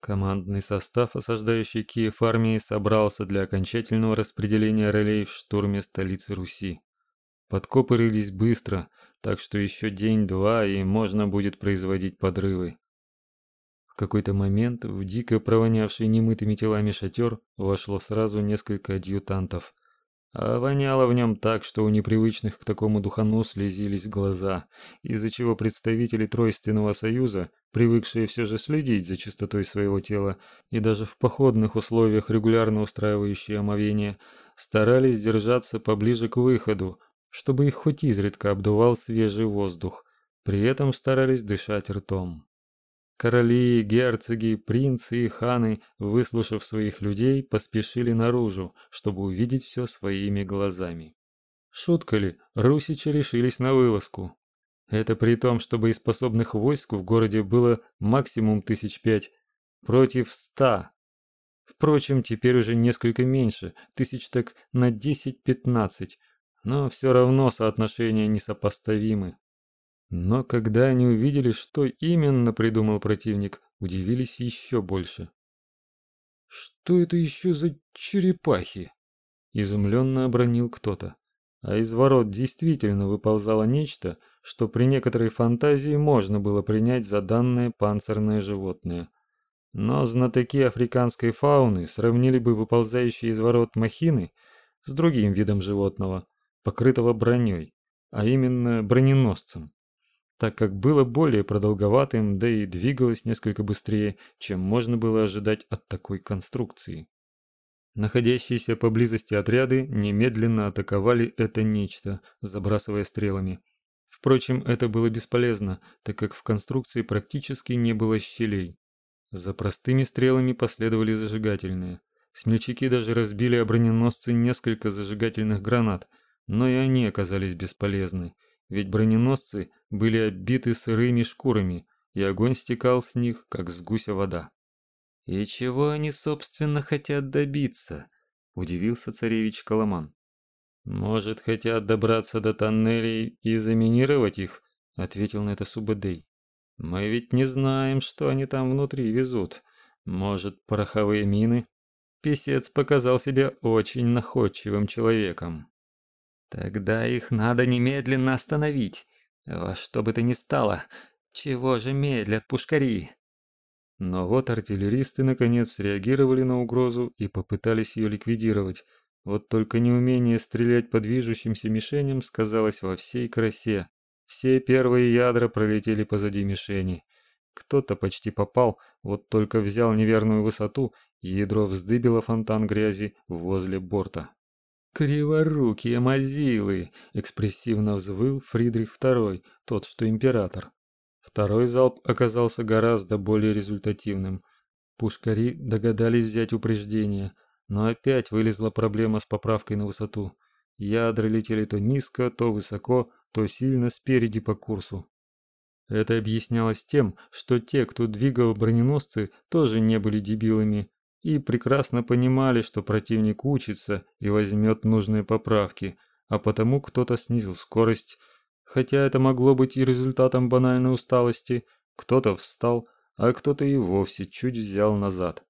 Командный состав осаждающей Киев армии собрался для окончательного распределения ролей в штурме столицы Руси. Подкопы рылись быстро, так что еще день-два и можно будет производить подрывы. В какой-то момент в дико провонявший немытыми телами шатер вошло сразу несколько адъютантов. А воняло в нем так, что у непривычных к такому духану слезились глаза, из-за чего представители Тройственного Союза, привыкшие все же следить за чистотой своего тела и даже в походных условиях регулярно устраивающие омовение, старались держаться поближе к выходу, чтобы их хоть изредка обдувал свежий воздух, при этом старались дышать ртом. Короли, герцоги, принцы и ханы, выслушав своих людей, поспешили наружу, чтобы увидеть все своими глазами. Шутка ли, русичи решились на вылазку. Это при том, что боеспособных войск в городе было максимум тысяч пять против ста. Впрочем, теперь уже несколько меньше, тысяч так на десять-пятнадцать, но все равно соотношения несопоставимы. Но когда они увидели, что именно придумал противник, удивились еще больше. «Что это еще за черепахи?» Изумленно обронил кто-то. А из ворот действительно выползало нечто, что при некоторой фантазии можно было принять за данное панцирное животное. Но знатоки африканской фауны сравнили бы выползающие из ворот махины с другим видом животного, покрытого броней, а именно броненосцем так как было более продолговатым, да и двигалось несколько быстрее, чем можно было ожидать от такой конструкции. Находящиеся поблизости отряды немедленно атаковали это нечто, забрасывая стрелами. Впрочем, это было бесполезно, так как в конструкции практически не было щелей. За простыми стрелами последовали зажигательные. Смельчаки даже разбили о броненосцы несколько зажигательных гранат, но и они оказались бесполезны ведь броненосцы были оббиты сырыми шкурами, и огонь стекал с них, как с гуся вода. «И чего они, собственно, хотят добиться?» – удивился царевич Коломан. «Может, хотят добраться до тоннелей и заминировать их?» – ответил на это Субэдэй. «Мы ведь не знаем, что они там внутри везут. Может, пороховые мины?» Песец показал себя очень находчивым человеком. Тогда их надо немедленно остановить. Во что бы то ни стало. Чего же медлят пушкари? Но вот артиллеристы наконец среагировали на угрозу и попытались ее ликвидировать. Вот только неумение стрелять по движущимся мишеням сказалось во всей красе. Все первые ядра пролетели позади мишени. Кто-то почти попал, вот только взял неверную высоту, и ядро вздыбило фонтан грязи возле борта. «Криворукие мазилы!» — экспрессивно взвыл Фридрих II, тот, что император. Второй залп оказался гораздо более результативным. Пушкари догадались взять упреждение, но опять вылезла проблема с поправкой на высоту. Ядра летели то низко, то высоко, то сильно спереди по курсу. Это объяснялось тем, что те, кто двигал броненосцы, тоже не были дебилами, и прекрасно понимали, что противник учится и возьмет нужные поправки, а потому кто-то снизил скорость, хотя это могло быть и результатом банальной усталости, кто-то встал, а кто-то и вовсе чуть взял назад.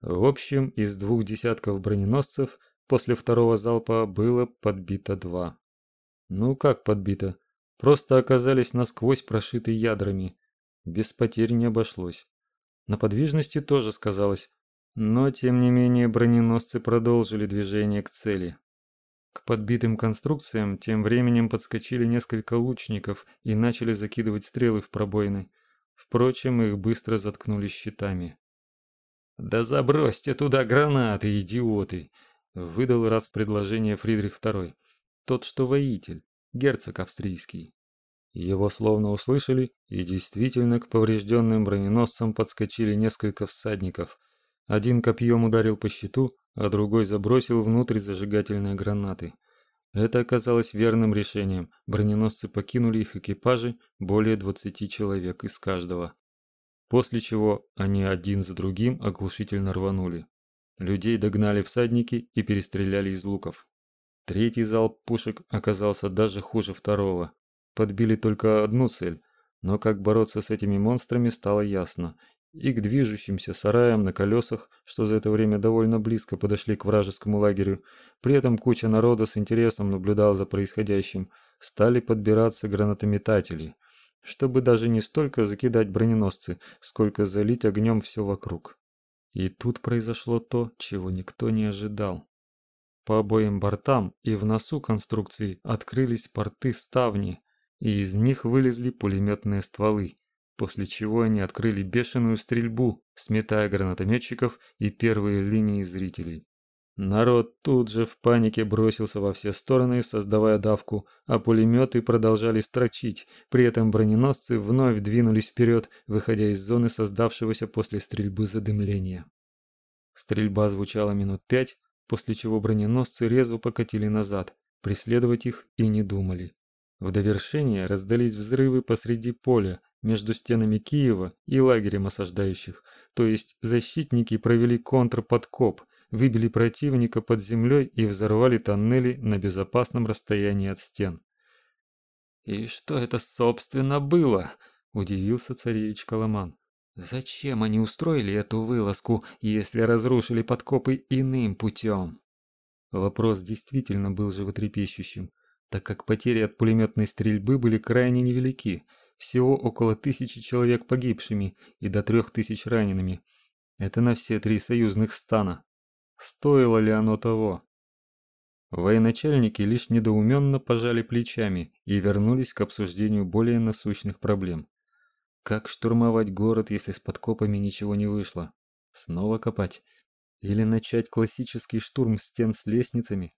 В общем, из двух десятков броненосцев после второго залпа было подбито два. Ну как подбито? Просто оказались насквозь прошиты ядрами. Без потерь не обошлось. На подвижности тоже сказалось, но, тем не менее, броненосцы продолжили движение к цели. К подбитым конструкциям тем временем подскочили несколько лучников и начали закидывать стрелы в пробоины. Впрочем, их быстро заткнули щитами. «Да забросьте туда гранаты, идиоты!» — выдал раз предложение Фридрих II. Тот, что воитель, герцог австрийский. Его словно услышали, и действительно к поврежденным броненосцам подскочили несколько всадников — один копьем ударил по щиту, а другой забросил внутрь зажигательные гранаты. Это оказалось верным решением. Броненосцы покинули их экипажи, более 20 человек из каждого. После чего они один за другим оглушительно рванули. Людей догнали всадники и перестреляли из луков. Третий залп пушек оказался даже хуже второго. Подбили только одну цель, но как бороться с этими монстрами стало ясно, и к движущимся сараям на колесах, что за это время довольно близко подошли к вражескому лагерю. При этом куча народа с интересом наблюдала за происходящим. Стали подбираться гранатометатели, чтобы даже не столько закидать броненосцы, сколько залить огнем все вокруг. И тут произошло то, чего никто не ожидал. По обоим бортам и в носу конструкции открылись порты ставни, и из них вылезли пулеметные стволы после чего они открыли бешеную стрельбу, сметая гранатометчиков и первые линии зрителей. Народ тут же в панике бросился во все стороны, создавая давку, а пулеметы продолжали строчить, при этом броненосцы вновь двинулись вперед, выходя из зоны создавшегося после стрельбы задымления. Стрельба звучала минут пять, после чего броненосцы резво покатили назад, преследовать их и не думали. В довершение раздались взрывы посреди поля, между стенами Киева и лагерем осаждающих, то есть защитники провели контрподкоп, выбили противника под землей и взорвали тоннели на безопасном расстоянии от стен. «И что это, собственно, было?» – удивился царевич Коломан. «Зачем они устроили эту вылазку, если разрушили подкопы иным путем?» Вопрос действительно был животрепещущим, так как потери от пулеметной стрельбы были крайне невелики – всего около тысячи человек погибшими и до трех тысяч ранеными. Это на все три союзных стана. Стоило ли оно того? Военачальники лишь недоуменно пожали плечами и вернулись к обсуждению более насущных проблем. Как штурмовать город, если с подкопами ничего не вышло? Снова копать? Или начать классический штурм стен с лестницами?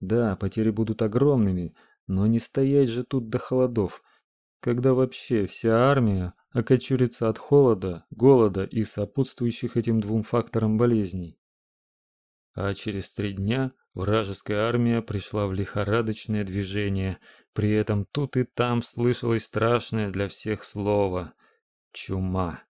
Да, потери будут огромными, но не стоять же тут до холодов – когда вообще вся армия окочурится от холода, голода и сопутствующих этим двум факторам болезней. А через три дня вражеская армия пришла в лихорадочное движение, при этом тут и там слышалось страшное для всех слово – чума.